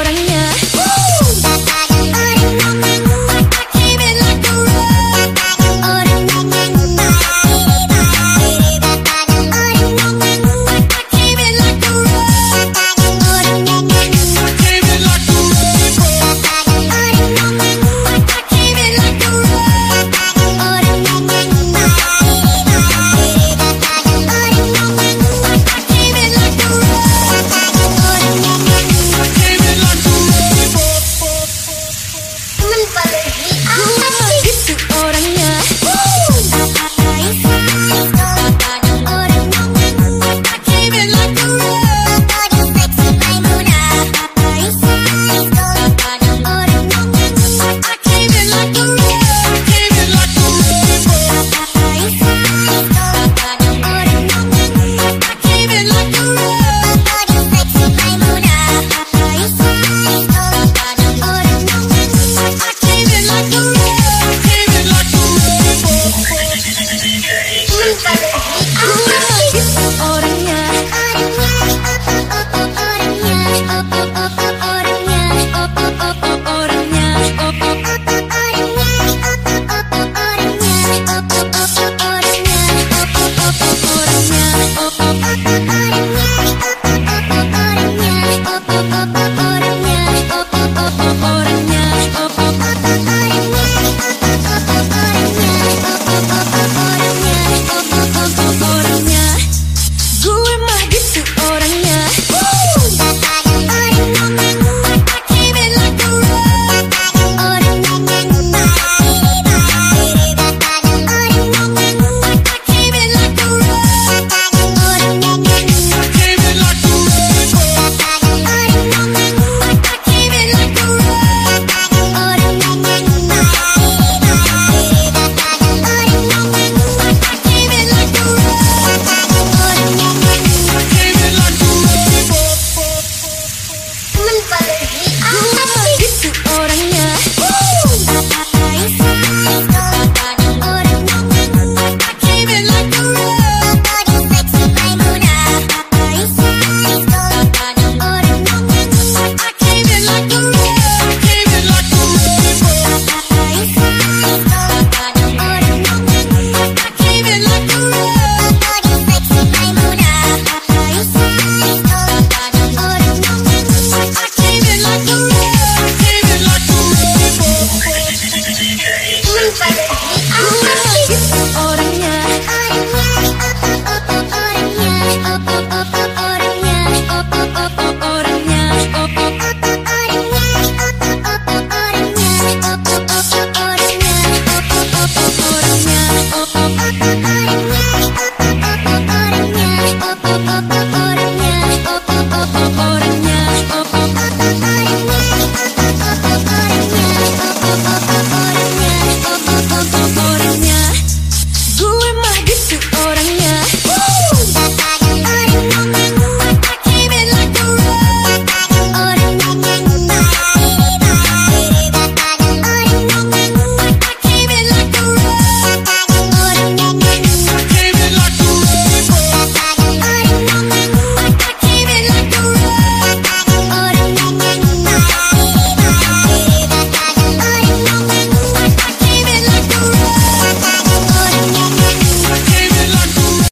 ahora seorang yang